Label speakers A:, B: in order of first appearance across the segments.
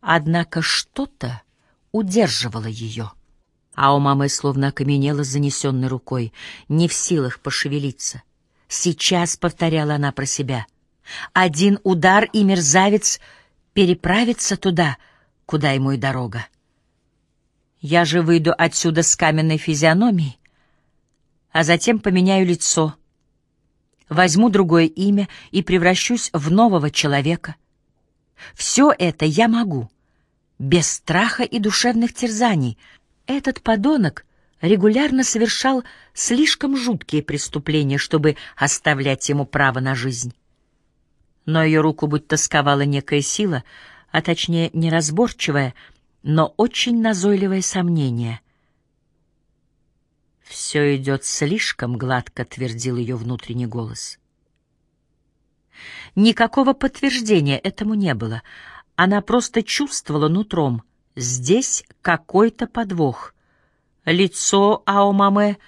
A: Однако что-то удерживало ее. А у мамы словно окаменела занесенной рукой, не в силах пошевелиться. Сейчас, — повторяла она про себя, — один удар, и мерзавец переправится туда, куда ему и дорога. Я же выйду отсюда с каменной физиономией, а затем поменяю лицо, возьму другое имя и превращусь в нового человека. Все это я могу, без страха и душевных терзаний. Этот подонок регулярно совершал слишком жуткие преступления, чтобы оставлять ему право на жизнь. Но ее руку будто сковала некая сила, а точнее неразборчивое, но очень назойливое сомнение. «Все идет слишком гладко», — твердил ее внутренний голос. Никакого подтверждения этому не было. Она просто чувствовала нутром. Здесь какой-то подвох. Лицо Аомаме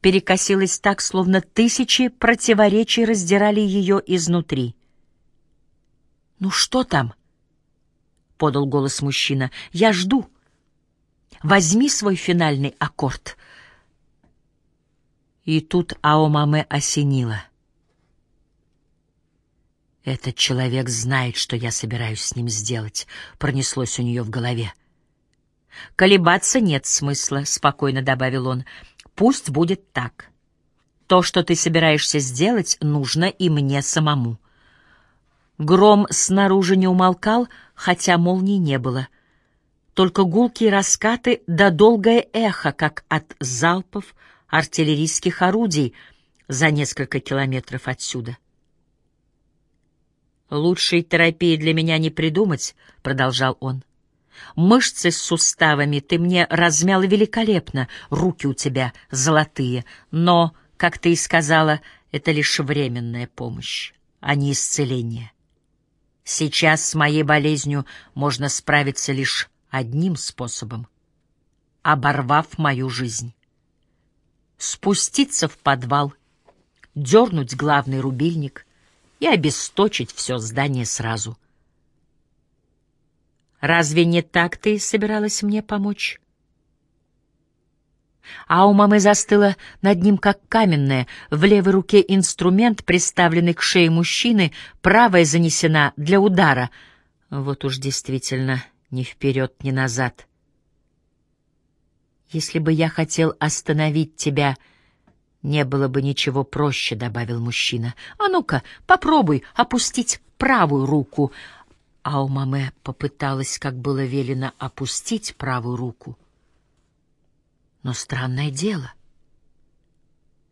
A: перекосилось так, словно тысячи противоречий раздирали ее изнутри. «Ну что там?» — подал голос мужчина. «Я жду. Возьми свой финальный аккорд». И тут Аомаме осенило. «Этот человек знает, что я собираюсь с ним сделать», — пронеслось у нее в голове. «Колебаться нет смысла», — спокойно добавил он. «Пусть будет так. То, что ты собираешься сделать, нужно и мне самому». Гром снаружи не умолкал, хотя молний не было. Только гулкие раскаты да долгое эхо, как от залпов артиллерийских орудий за несколько километров отсюда. «Лучшей терапии для меня не придумать», — продолжал он. «Мышцы с суставами ты мне размял великолепно, руки у тебя золотые, но, как ты и сказала, это лишь временная помощь, а не исцеление. Сейчас с моей болезнью можно справиться лишь одним способом — оборвав мою жизнь. Спуститься в подвал, дернуть главный рубильник и обесточить все здание сразу. Разве не так ты собиралась мне помочь? А у мамы застыла над ним, как каменная, в левой руке инструмент, приставленный к шее мужчины, правая занесена для удара. Вот уж действительно ни вперед, ни назад. «Если бы я хотел остановить тебя, не было бы ничего проще», — добавил мужчина. «А ну-ка, попробуй опустить правую руку». А у мамы попыталась, как было велено, опустить правую руку — но странное дело.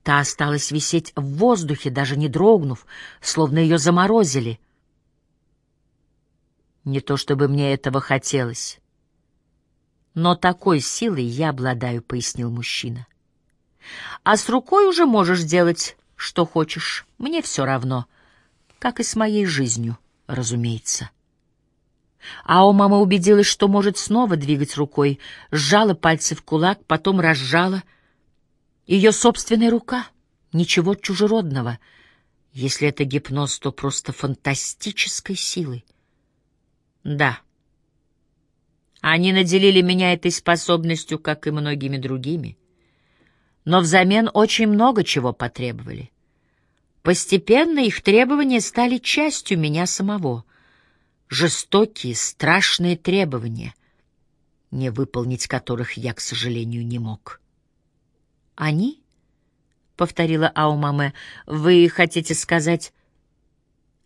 A: Та осталась висеть в воздухе, даже не дрогнув, словно ее заморозили. Не то чтобы мне этого хотелось. Но такой силой я обладаю, — пояснил мужчина. А с рукой уже можешь делать, что хочешь. Мне все равно, как и с моей жизнью, разумеется. А у мамы убедилась, что может снова двигать рукой, сжала пальцы в кулак, потом разжала. Ее собственная рука, ничего чужеродного. Если это гипноз, то просто фантастической силой. Да. Они наделили меня этой способностью, как и многими другими. Но взамен очень много чего потребовали. Постепенно их требования стали частью меня самого — жестокие, страшные требования, не выполнить которых я, к сожалению, не мог. «Они?» — повторила Аумаме. «Вы хотите сказать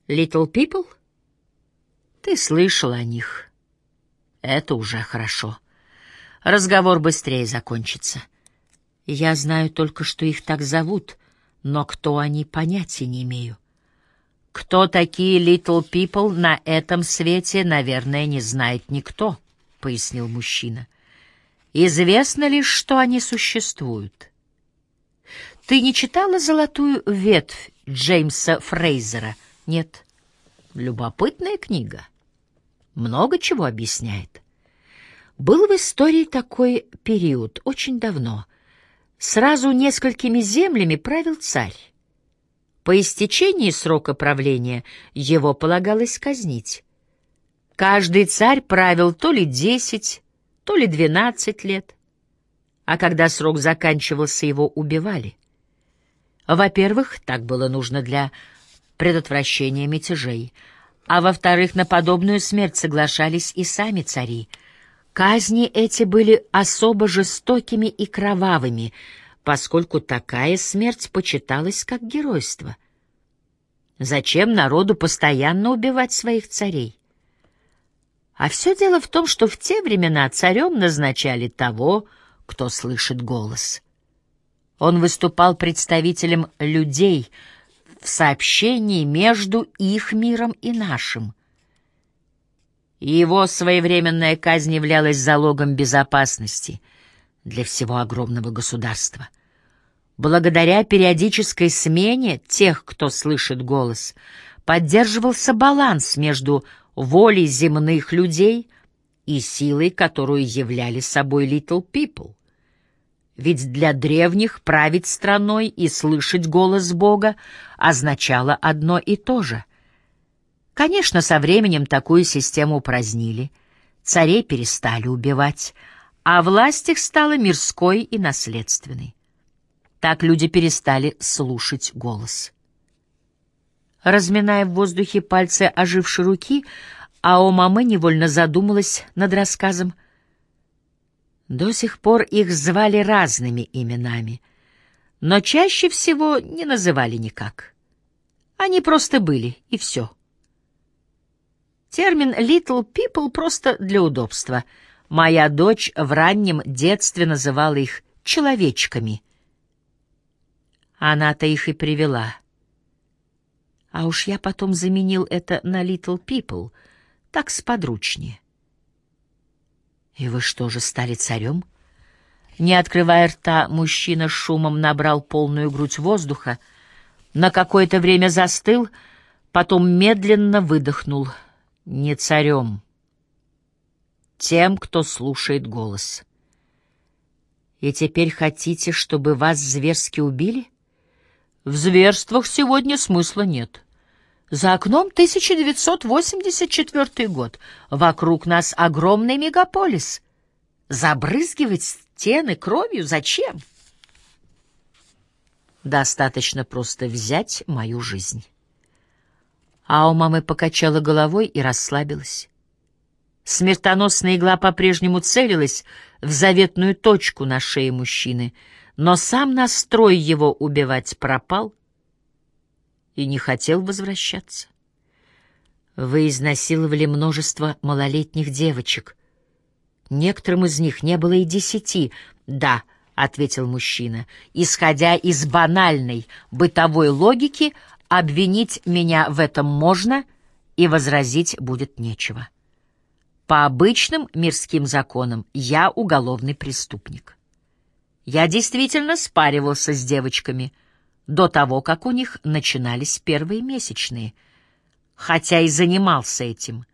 A: «Little People»?» «Ты слышал о них. Это уже хорошо. Разговор быстрее закончится. Я знаю только, что их так зовут, но кто они, понятия не имею. Кто такие Little People на этом свете, наверное, не знает никто, — пояснил мужчина. Известно лишь, что они существуют. Ты не читала «Золотую ветвь» Джеймса Фрейзера? Нет. Любопытная книга. Много чего объясняет. Был в истории такой период, очень давно. Сразу несколькими землями правил царь. По истечении срока правления его полагалось казнить. Каждый царь правил то ли десять, то ли двенадцать лет, а когда срок заканчивался, его убивали. Во-первых, так было нужно для предотвращения мятежей, а во-вторых, на подобную смерть соглашались и сами цари. Казни эти были особо жестокими и кровавыми, поскольку такая смерть почиталась как геройство. Зачем народу постоянно убивать своих царей? А все дело в том, что в те времена царем назначали того, кто слышит голос. Он выступал представителем людей в сообщении между их миром и нашим. Его своевременная казнь являлась залогом безопасности для всего огромного государства. Благодаря периодической смене тех, кто слышит голос, поддерживался баланс между волей земных людей и силой, которую являли собой Little People. Ведь для древних править страной и слышать голос Бога означало одно и то же. Конечно, со временем такую систему упразднили, царей перестали убивать, а власть их стала мирской и наследственной. Так люди перестали слушать голос. Разминая в воздухе пальцы ожившей руки, Ао Маме невольно задумалась над рассказом. До сих пор их звали разными именами, но чаще всего не называли никак. Они просто были, и все. Термин «little people» просто для удобства. Моя дочь в раннем детстве называла их «человечками». Она-то их и привела — а уж я потом заменил это на Little People, так сподручнее. И вы что же, стали царем? Не открывая рта, мужчина шумом набрал полную грудь воздуха, на какое-то время застыл, потом медленно выдохнул. Не царем, тем, кто слушает голос. И теперь хотите, чтобы вас зверски убили? — в зверствах сегодня смысла нет. За окном 1984 год. Вокруг нас огромный мегаполис. Забрызгивать стены кровью зачем? Достаточно просто взять мою жизнь. А у мамы покачала головой и расслабилась. Смертоносная игла по-прежнему целилась в заветную точку на шее мужчины — но сам настрой его убивать пропал и не хотел возвращаться. Вы изнасиловали множество малолетних девочек. Некоторым из них не было и десяти. Да, — ответил мужчина, — исходя из банальной бытовой логики, обвинить меня в этом можно и возразить будет нечего. По обычным мирским законам я уголовный преступник. Я действительно спаривался с девочками до того, как у них начинались первые месячные, хотя и занимался этим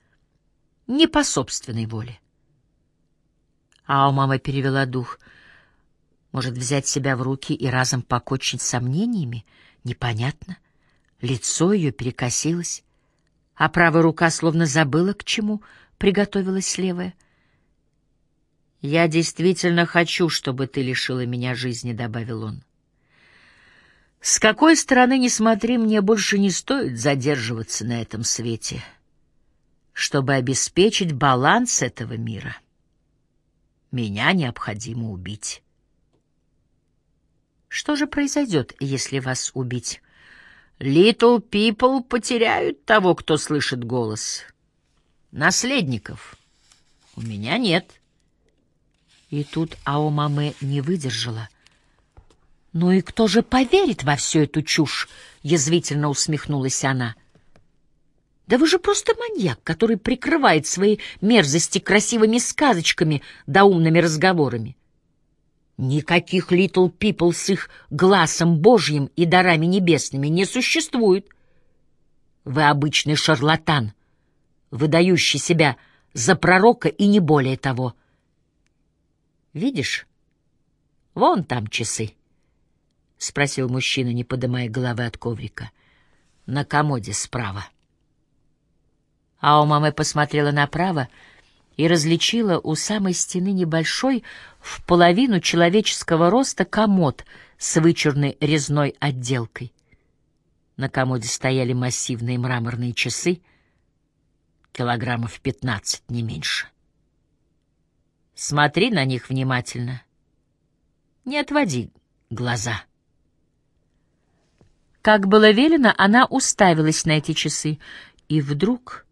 A: не по собственной воле. А у мамы перевела дух. Может, взять себя в руки и разом покончить сомнениями? Непонятно. Лицо ее перекосилось, а правая рука словно забыла, к чему приготовилась левая — «Я действительно хочу, чтобы ты лишила меня жизни», — добавил он. «С какой стороны ни смотри, мне больше не стоит задерживаться на этом свете, чтобы обеспечить баланс этого мира. Меня необходимо убить». Что же произойдет, если вас убить? Little people потеряют того, кто слышит голос. Наследников. У меня нет. И тут Аомаме не выдержала. «Ну и кто же поверит во всю эту чушь?» — язвительно усмехнулась она. «Да вы же просто маньяк, который прикрывает свои мерзости красивыми сказочками да умными разговорами. Никаких Little People с их глазом Божьим и дарами небесными не существует. Вы обычный шарлатан, выдающий себя за пророка и не более того». Видишь? Вон там часы. — спросил мужчина, не поднимая головы от коврика. — На комоде справа. А у мамы посмотрела направо и различила у самой стены небольшой, в половину человеческого роста комод с вычурной резной отделкой. На комоде стояли массивные мраморные часы, килограммов пятнадцать, не меньше. Смотри на них внимательно. Не отводи глаза. Как было велено, она уставилась на эти часы, и вдруг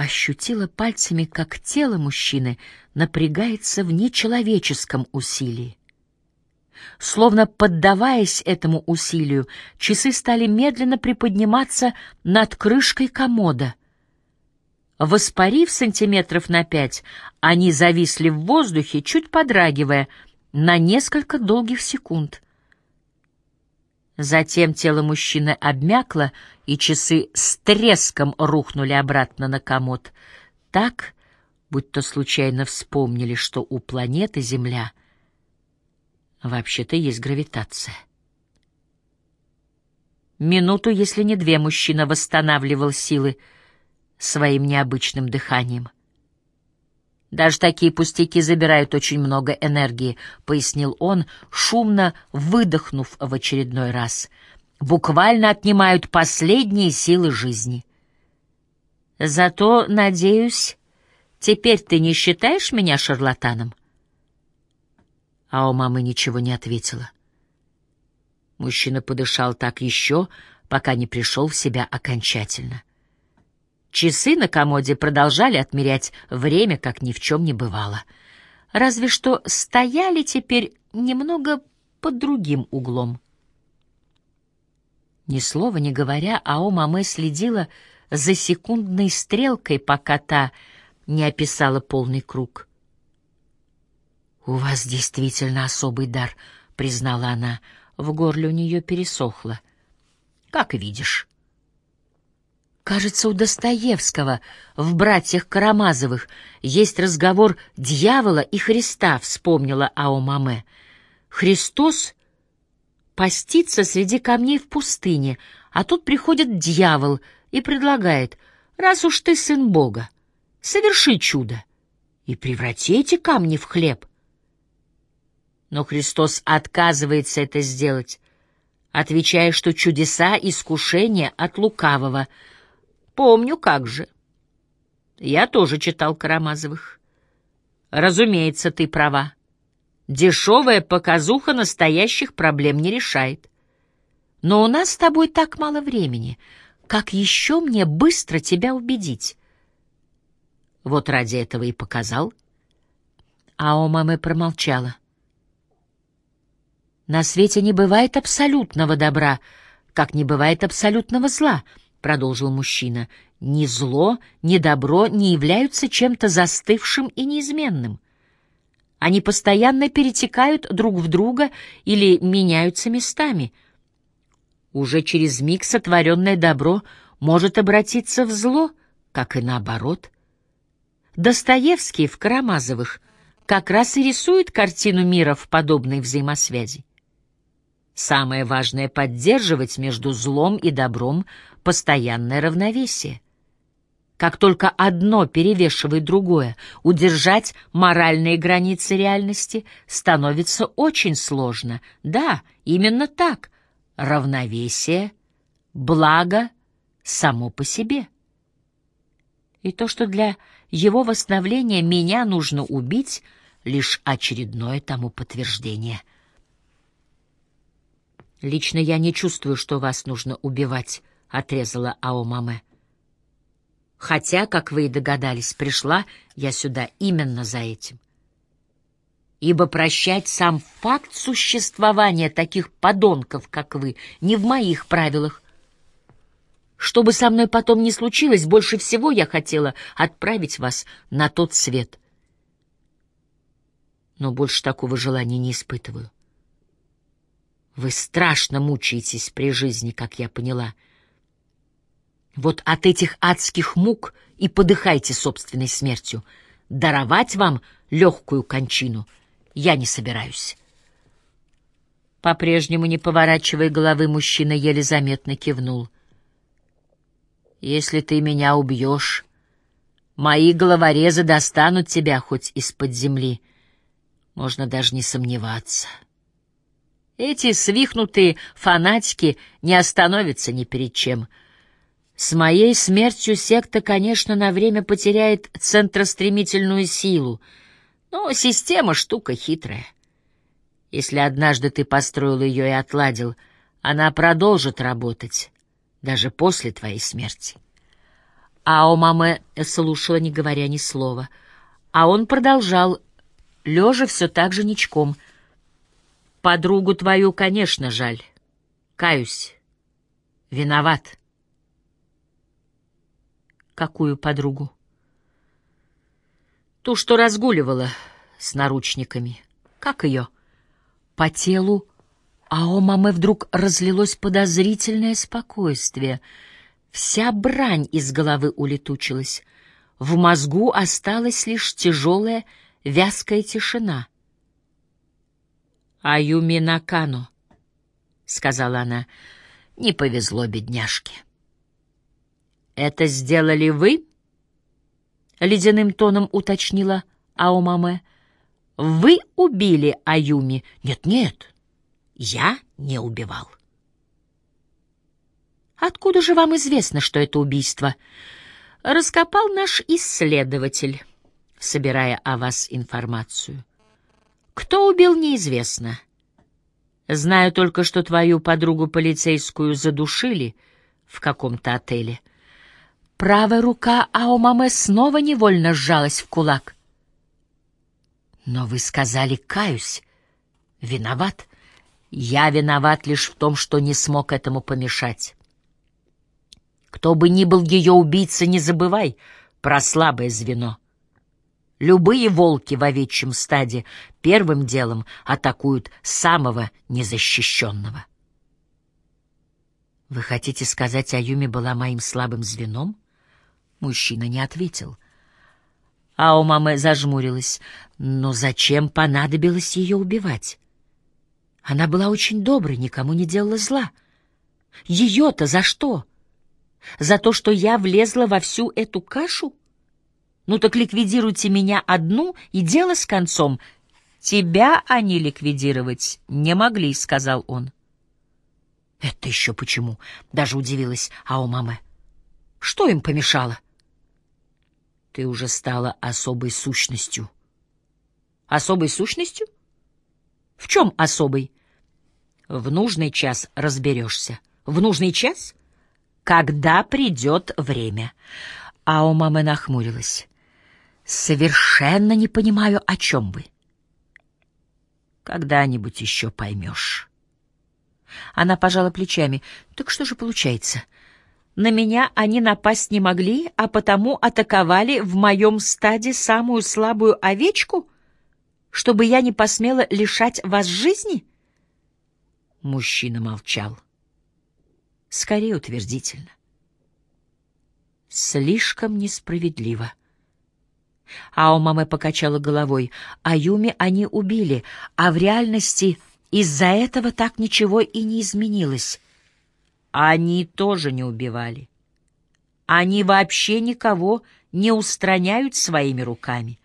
A: ощутила пальцами, как тело мужчины напрягается в нечеловеческом усилии. Словно поддаваясь этому усилию, часы стали медленно приподниматься над крышкой комода. Воспарив сантиметров на пять, они зависли в воздухе, чуть подрагивая, на несколько долгих секунд. Затем тело мужчины обмякло, и часы с треском рухнули обратно на комод, так, будто случайно вспомнили, что у планеты Земля — Вообще-то есть гравитация. Минуту, если не две, мужчина восстанавливал силы своим необычным дыханием. «Даже такие пустяки забирают очень много энергии», — пояснил он, шумно выдохнув в очередной раз. «Буквально отнимают последние силы жизни». «Зато, надеюсь, теперь ты не считаешь меня шарлатаном?» а у мамы ничего не ответила. Мужчина подышал так еще, пока не пришел в себя окончательно. Часы на комоде продолжали отмерять время, как ни в чем не бывало. Разве что стояли теперь немного под другим углом. Ни слова не говоря, Ао Маме следила за секундной стрелкой, пока та не описала полный круг — «У вас действительно особый дар», — признала она. В горле у нее пересохло. «Как видишь». Кажется, у Достоевского в «Братьях Карамазовых» есть разговор дьявола и Христа, вспомнила Аомаме. Христос постится среди камней в пустыне, а тут приходит дьявол и предлагает, раз уж ты сын Бога, соверши чудо и преврати эти камни в хлеб. Но Христос отказывается это сделать, отвечая, что чудеса — искушения от лукавого. Помню, как же. Я тоже читал Карамазовых. Разумеется, ты права. Дешевая показуха настоящих проблем не решает. Но у нас с тобой так мало времени. Как еще мне быстро тебя убедить? Вот ради этого и показал. А у мамы промолчала. На свете не бывает абсолютного добра, как не бывает абсолютного зла, продолжил мужчина. Ни зло, ни добро не являются чем-то застывшим и неизменным. Они постоянно перетекают друг в друга или меняются местами. Уже через миг сотворенное добро может обратиться в зло, как и наоборот. Достоевский в Карамазовых как раз и рисует картину мира в подобной взаимосвязи. Самое важное — поддерживать между злом и добром постоянное равновесие. Как только одно перевешивает другое, удержать моральные границы реальности становится очень сложно. Да, именно так. Равновесие, благо само по себе. И то, что для его восстановления меня нужно убить, лишь очередное тому подтверждение — «Лично я не чувствую, что вас нужно убивать», — отрезала Аомаме. «Хотя, как вы и догадались, пришла я сюда именно за этим. Ибо прощать сам факт существования таких подонков, как вы, не в моих правилах. Что бы со мной потом ни случилось, больше всего я хотела отправить вас на тот свет. Но больше такого желания не испытываю. Вы страшно мучаетесь при жизни, как я поняла. Вот от этих адских мук и подыхайте собственной смертью. Даровать вам легкую кончину я не собираюсь. По-прежнему, не поворачивая головы, мужчина еле заметно кивнул. Если ты меня убьешь, мои головорезы достанут тебя хоть из-под земли. Можно даже не сомневаться. Эти свихнутые фанатики не остановятся ни перед чем. С моей смертью секта, конечно, на время потеряет центростремительную силу, но система — штука хитрая. Если однажды ты построил ее и отладил, она продолжит работать, даже после твоей смерти. А у мамы слушала, не говоря ни слова, а он продолжал, лежа все так же ничком — Подругу твою, конечно, жаль. Каюсь. Виноват. Какую подругу? Ту, что разгуливала с наручниками. Как ее? По телу а у мамы вдруг разлилось подозрительное спокойствие. Вся брань из головы улетучилась. В мозгу осталась лишь тяжелая, вязкая тишина. «Аюми Накано», — сказала она, — «не повезло бедняжке». «Это сделали вы?» — ледяным тоном уточнила Аомаме. «Вы убили Аюми?» «Нет-нет, я не убивал». «Откуда же вам известно, что это убийство?» «Раскопал наш исследователь, собирая о вас информацию. Кто убил, неизвестно. Знаю только, что твою подругу полицейскую задушили в каком-то отеле. Правая рука Аомаме снова невольно сжалась в кулак. Но вы сказали «каюсь». Виноват. Я виноват лишь в том, что не смог этому помешать. Кто бы ни был ее убийца, не забывай про слабое звено — Любые волки в овечьем стаде первым делом атакуют самого незащищенного. «Вы хотите сказать, Аюми была моим слабым звеном?» Мужчина не ответил. А у мамы зажмурилась. Но зачем понадобилось ее убивать? Она была очень доброй, никому не делала зла. Ее-то за что? За то, что я влезла во всю эту кашу? Ну так ликвидируйте меня одну, и дело с концом. Тебя они ликвидировать не могли, — сказал он. Это еще почему? Даже удивилась Аумаме. Что им помешало? Ты уже стала особой сущностью. Особой сущностью? В чем особой? В нужный час разберешься. В нужный час? Когда придет время. Аумаме нахмурилась. Совершенно не понимаю, о чем вы. Когда-нибудь еще поймешь. Она пожала плечами. Так что же получается? На меня они напасть не могли, а потому атаковали в моем стаде самую слабую овечку, чтобы я не посмела лишать вас жизни? Мужчина молчал. Скорее утвердительно. Слишком несправедливо. А у мамы покачала головой. А Юми они убили, а в реальности из-за этого так ничего и не изменилось. Они тоже не убивали. Они вообще никого не устраняют своими руками.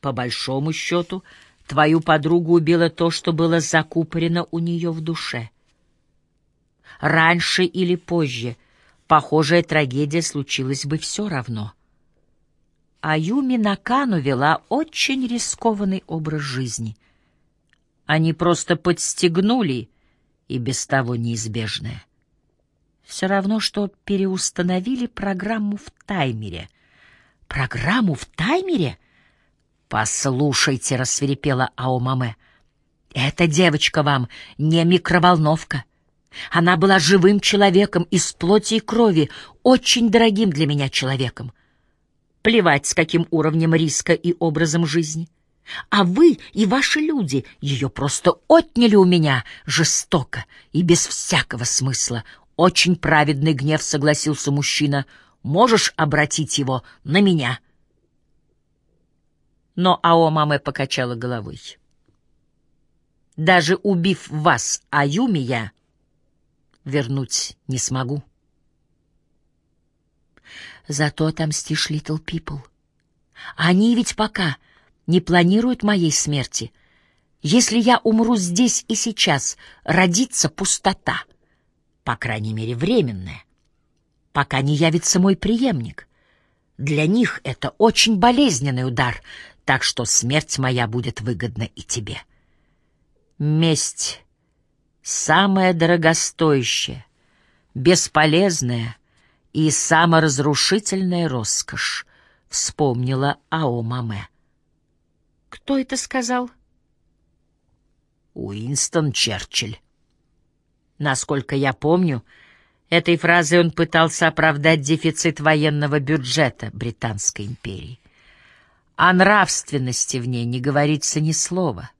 A: По большому счету, твою подругу убило то, что было закупорено у нее в душе. Раньше или позже похожая трагедия случилась бы все равно — а Юми Накану вела очень рискованный образ жизни. Они просто подстегнули и без того неизбежное. Все равно, что переустановили программу в таймере. Программу в таймере? Послушайте, рассверепела Аомаме. Эта девочка вам не микроволновка. Она была живым человеком из плоти и крови, очень дорогим для меня человеком. Плевать, с каким уровнем риска и образом жизни. А вы и ваши люди ее просто отняли у меня жестоко и без всякого смысла. Очень праведный гнев, согласился мужчина. Можешь обратить его на меня. Но Ао Маме покачала головой. Даже убив вас, Аюми, я вернуть не смогу. Зато отомстишь, Литл Пипл. Они ведь пока не планируют моей смерти. Если я умру здесь и сейчас, родится пустота. По крайней мере, временная. Пока не явится мой преемник. Для них это очень болезненный удар, так что смерть моя будет выгодна и тебе. Месть — самая дорогостоящая, бесполезная и саморазрушительная роскошь, вспомнила Аомаме. Кто это сказал? Уинстон Черчилль. Насколько я помню, этой фразой он пытался оправдать дефицит военного бюджета Британской империи. О нравственности в ней не говорится ни слова.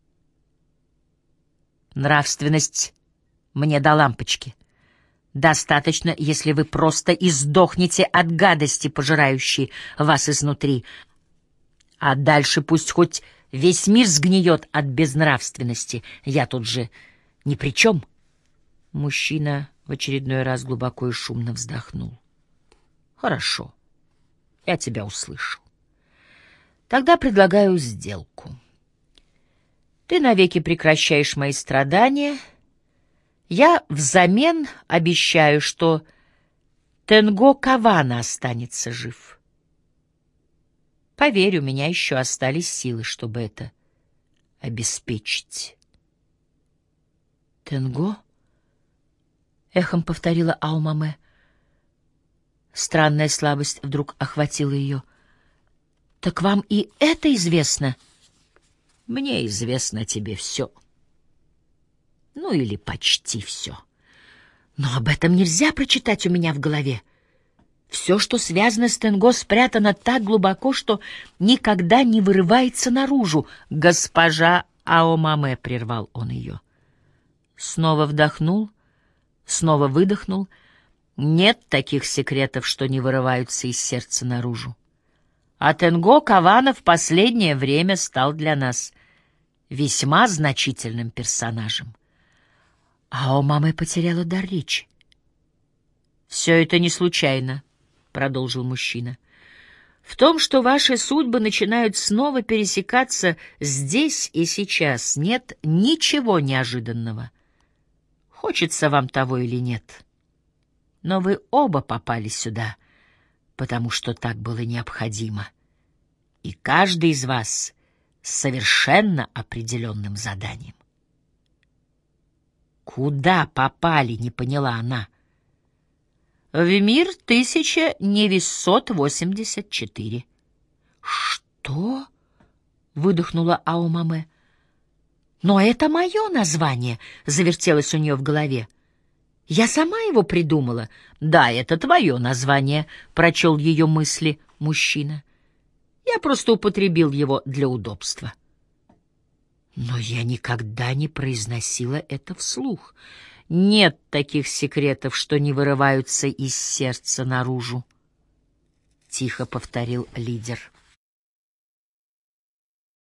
A: Нравственность мне до лампочки. Достаточно, если вы просто издохнете от гадости, пожирающей вас изнутри. А дальше пусть хоть весь мир сгниет от безнравственности. Я тут же ни при чем. Мужчина в очередной раз глубоко и шумно вздохнул. Хорошо, я тебя услышу. Тогда предлагаю сделку. Ты навеки прекращаешь мои страдания — я взамен обещаю, что Тенго Кавана останется жив. Поверь, у меня еще остались силы, чтобы это обеспечить. Тенго? Эхом повторила Аумаме. Странная слабость вдруг охватила ее. Так вам и это известно? Мне известно тебе все. Ну или почти все. Но об этом нельзя прочитать у меня в голове. Все, что связано с Тенго, спрятано так глубоко, что никогда не вырывается наружу. Госпожа Аомаме, — прервал он ее. Снова вдохнул, снова выдохнул. Нет таких секретов, что не вырываются из сердца наружу. А Тенго Кавана в последнее время стал для нас весьма значительным персонажем. А у мамы потеряла дар речи. «Все это не случайно», — продолжил мужчина. «В том, что ваши судьбы начинают снова пересекаться здесь и сейчас, нет ничего неожиданного. Хочется вам того или нет. Но вы оба попали сюда, потому что так было необходимо. И каждый из вас с совершенно определенным заданием. Куда попали, не поняла она. В мир 1984. Что? выдохнула Аумаме. Но это мое название, завертелось у нее в голове. Я сама его придумала. Да, это твое название, прочел ее мысли мужчина. Я просто употребил его для удобства. Но я никогда не произносила это вслух. Нет таких секретов, что не вырываются из сердца наружу. Тихо повторил лидер.